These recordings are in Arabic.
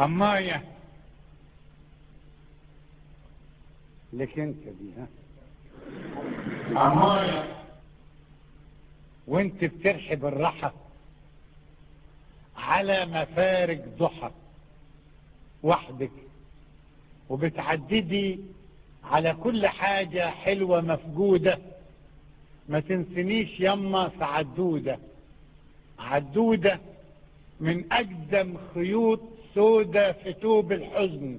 أماية لك انت دي ها أماية وانت بترحب الرحى على مفارق ضحى وحدك وبتعددي على كل حاجة حلوة مفقودة. ما تنسنيش يما في عدودة. عدودة من أقدم خيوط سودة في توب الحزن.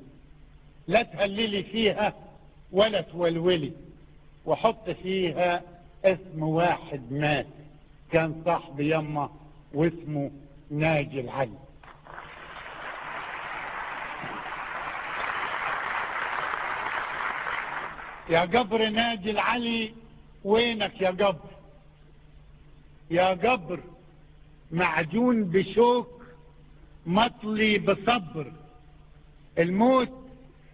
لا تهللي فيها ولا تولولي. وحط فيها اسم واحد مات. كان صاحب يما واسمه ناجي العلي يا قبر ناجي العلي وينك يا قبر؟ يا قبر معجون بشوك مطلي بصبر. الموت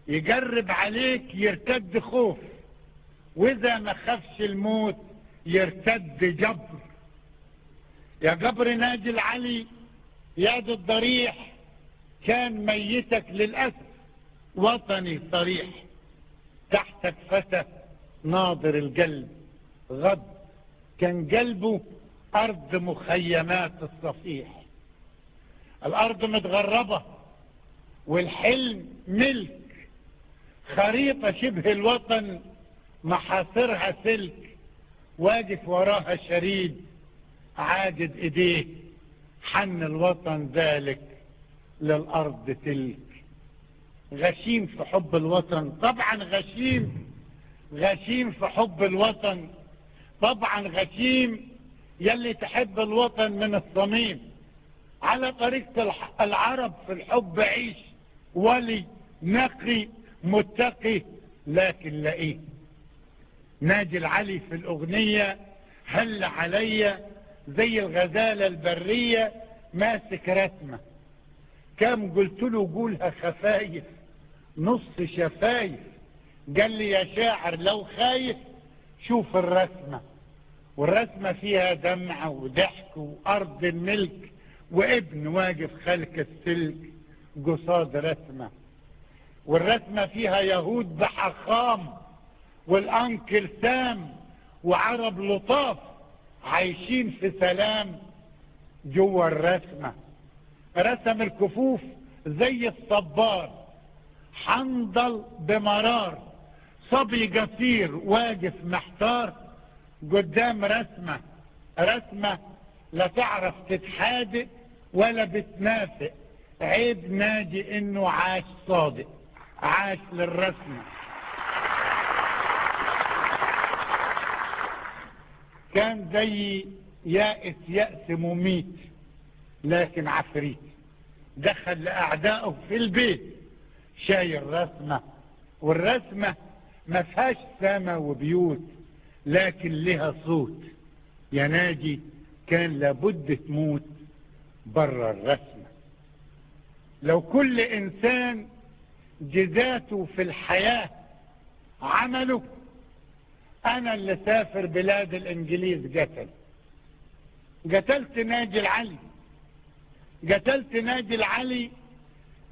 يقرب عليك يرتد خوف وإذا ما خافش الموت يرتد جبر. يا قبر ناجي العلي يا ذا الضريح كان ميتك للأسف وطني صريح. تحتك فتى ناظر القلب غض كان قلبه أرض مخيمات الصفيح. الأرض متغربة والحلم ملك خريطة شبه الوطن محاصرها سلك واقف وراها شريد عادد إيديه حن الوطن ذلك للأرض تلك. غشيم في حب الوطن طبعا غشيم غشيم في حب الوطن طبعا غشيم يلي تحب الوطن من الصميم. على طريقة العرب في الحب عيش ولي نقي متقي لكن لئيه ناجي العلي في الأغنية هل علي زي الغزالة البرية ماسك رسمة كم قلت له قولها خفايف نص شفايف. قال لي يا شاعر لو خايف شوف الرسمة. والرسمة فيها دمع وضحك وأرض الملك وابن واقف خلق السلك قصاد رسمة. والرسمة فيها يهود بحخام والأنكل سام وعرب لطاف عايشين في سلام جوا الرسمة. رسم الكفوف زي الصبار حنظل بمرار صبي قصير واقف محتار قدام رسمة. رسمة لا تعرف تتحادق ولا بتنافق. عيب ناجي إنه عاش صادق عاش للرسمة. كان زي يائس يأس مميت لكن عفريت. دخل لأعدائه في البيت شايل رسمة. والرسمة ما فيهاش سما وبيوت لكن لها صوت. يا ناجي كان لابد تموت. برا الرسمة. لو كل إنسان جزاته في الحياة عمله أنا اللي سافر بلاد الإنجليز قتل. قتلت ناجي العلي. قتلت ناجي العلي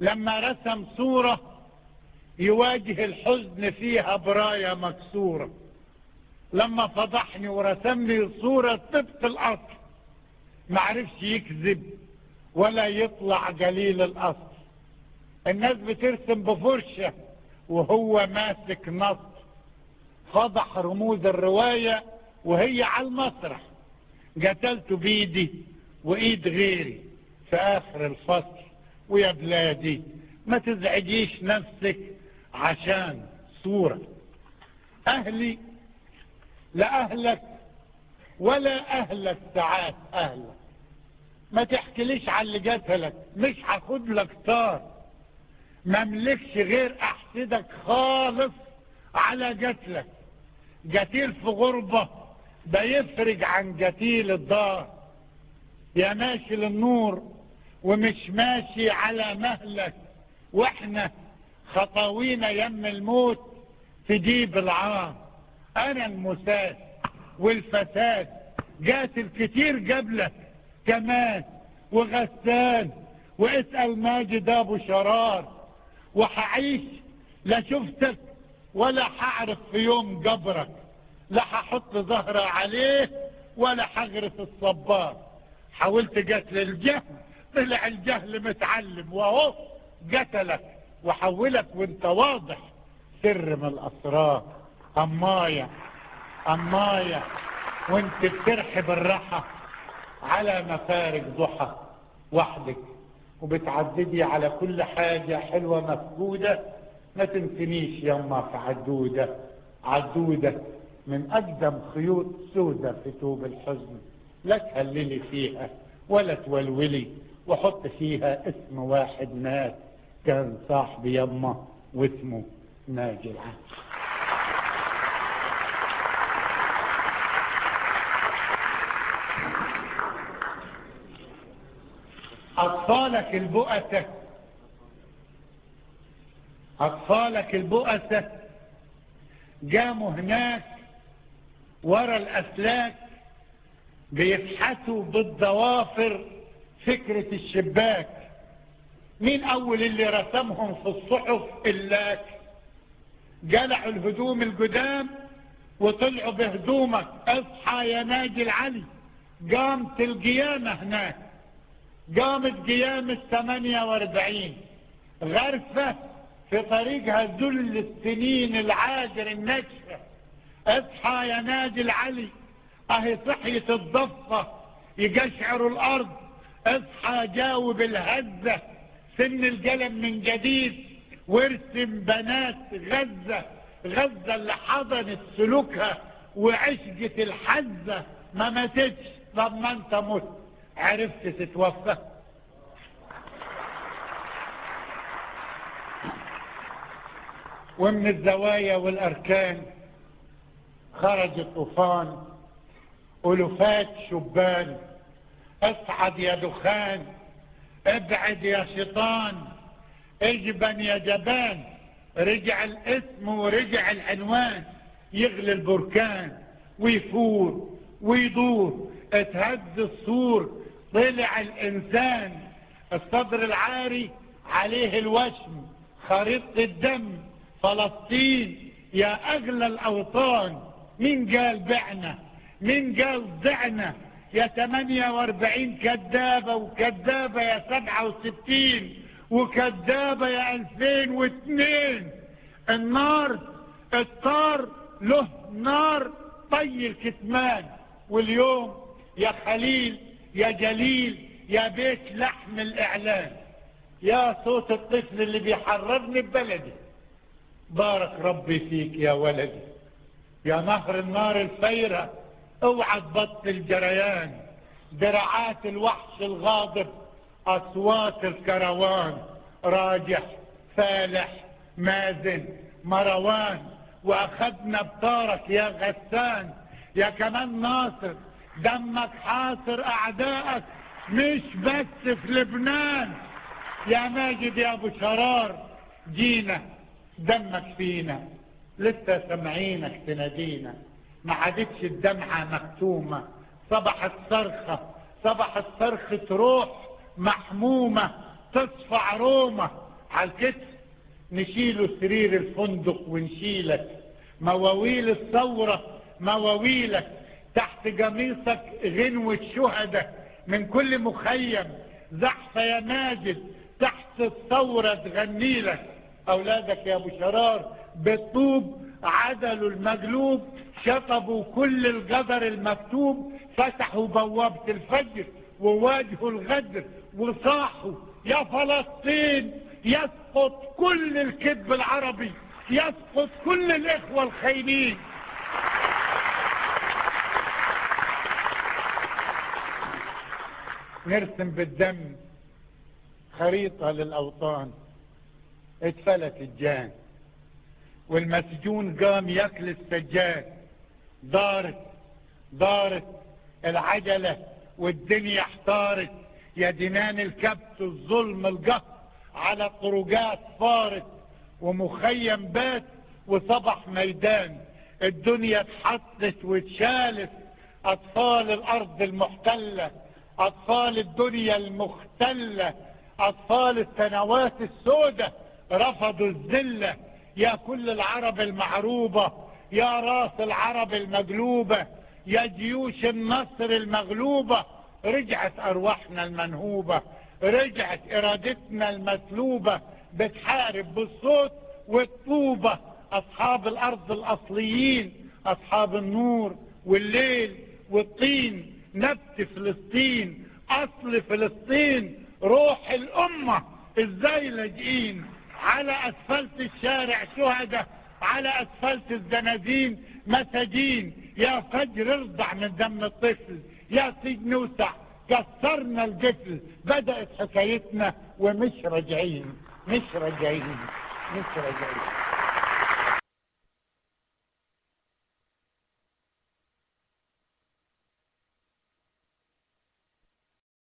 لما رسم صورة يواجه الحزن فيها براية مكسورة. لما فضحني ورسم لي صورة طبق الأصل معرفش يكذب ولا يطلع قليل الأصل. الناس بترسم بفرشة وهو ماسك نص فضح رموز الرواية وهي على المسرح. قتلته بيدي وإيد غيري في آخر الفصل. ويا بلادي ما تزعجيش نفسك عشان صورة. أهلي لا أهلك ولا أهلك ساعات أهلك. ما تحكيليش على اللي قتلك مش هاخد لك طار. ما ملكش غير أحسدك خالص على قتلك قتيل في غربة بيفرج عن قتيل الدار. يا ماشي للنور ومش ماشي على مهلك. وإحنا خطاوينا يم الموت تجيب العار. أنا المساد والفساد. قاتل كتير قبلك كمان وغسان واسأل ماجد أبو شرار وحعيش لا شفتك ولا حعرف في يوم قبرك لا ححط ظهري عليه ولا حغرس الصبار. حاولت قتل الجهل طلع الجهل متعلم وهو قتلك وحولك وانت واضح سر من الأسرار. أمايا أمايا وانت بترحب الرحى. على مفارق ضحى وحدك وبتعددي على كل حاجة حلوة مفقودة. ما تنسنيش يما في عدودة عدودة من أقدم خيوط سودة في توب الحزن. لا تهللي فيها ولا تولولي وحط فيها اسم واحد مات كان صاحبي يما واسمه ناجي العام. أطفالك البؤسة. أطفالك البؤسة. قاموا هناك ورا الأسلاك بيبحثوا بالضوافر فكرة الشباك. مين أول اللي رسمهم في الصحف؟ اللاك. جلعوا الهدوم القدام وطلعوا بهدومك. أصحى يا ناجي العلي. قامت القيامة هناك. قامت قيامة 48 غرفة في طريقها ذل السنين العاجر النجفة. اصحى يا ناجي العلي اهي صحية الضفة يقشعر الأرض. اصحى جاوب الهزة سن القلم من جديد وارسم بنات غزة. غزة اللي حضنت سلوكها وعشقت الحزة. ما ماتتش طب ما انت مت عرفت تتوفى. ومن الزوايا والأركان خرج الطوفان ألوفات شبان أصعد يا دخان أبعد يا شيطان اجبن يا جبان رجع الاسم ورجع العنوان يغلي البركان ويفور ويدور أتهز السور طلع الإنسان الصدر العاري عليه الوشم خريطة الدم فلسطين يا أغلى الأوطان مين قال بعنا مين قال ضعنا يا 48 كذابة وكذابة يا 67 وكذابة يا 2002 النار الطار له نار طي الكتمان واليوم يا خليل يا جليل يا بيت لحم الإعلان يا صوت الطفل اللي بيحررني ببلدي. بارك ربي فيك يا ولدي. يا نهر النار الفيرة اوعى تبطل جريان درعات الوحش الغاضب أصوات الكروان. راجح فالح مازن مروان. واخدنا بطارك يا غسان. يا كمان ناصر دمك حاصر أعدائك مش بس في لبنان. يا ماجد يا أبو شرار جينا دمك فينا. لسه سامعينك تنادينا. ما عادتش الدمعة مكتومة. صبحت صرخة صبحت صرخة روح محمومة تصفع رومة. على الكتف نشيله سرير الفندق ونشيلك. مواويل الثورة مواويلك. تحت قميصك غنوة شهداء من كل مخيم زحفة يا ماجد تحت الثورة تغني لك. أولادك يا أبو شرار بالطوب عدلوا المجلوب شطبوا كل القدر المكتوب فتحوا بوابة الفجر وواجهوا الغدر وصاحوا يا فلسطين يسقط كل الكذب العربي يسقط كل الإخوة الخاينين نرسم بالدم خريطة للأوطان. اتفلت الجان. والمسجون قام ياكل السجاد دارت دارت العجلة والدنيا احتارت. يا دينان الكبت الظلم القهر على الطرقات فارت. ومخيم بات وصبح ميدان. الدنيا اتحطت واتشالت أطفال الأرض المحتلة. أطفال الدنيا المختلة أطفال السنوات السوداء رفضوا الذلة. يا كل العرب المعروبة يا راس العرب المقلوبة يا جيوش النصر المغلوبة. رجعت أرواحنا المنهوبة رجعت إرادتنا المسلوبة. بتحارب بالصوت والطوبة. أصحاب الأرض الأصليين أصحاب النور والليل والطين. نبت فلسطين أصل فلسطين روح الأمة. إزاي لاجئين؟ على أسفلت الشارع شهداء على أسفلت الزنازين مساجين. يا فجر ارضع من دم الطفل يا سجن وسع كسرنا القفل بدأت حكايتنا ومش راجعين مش راجعين مش راجعين.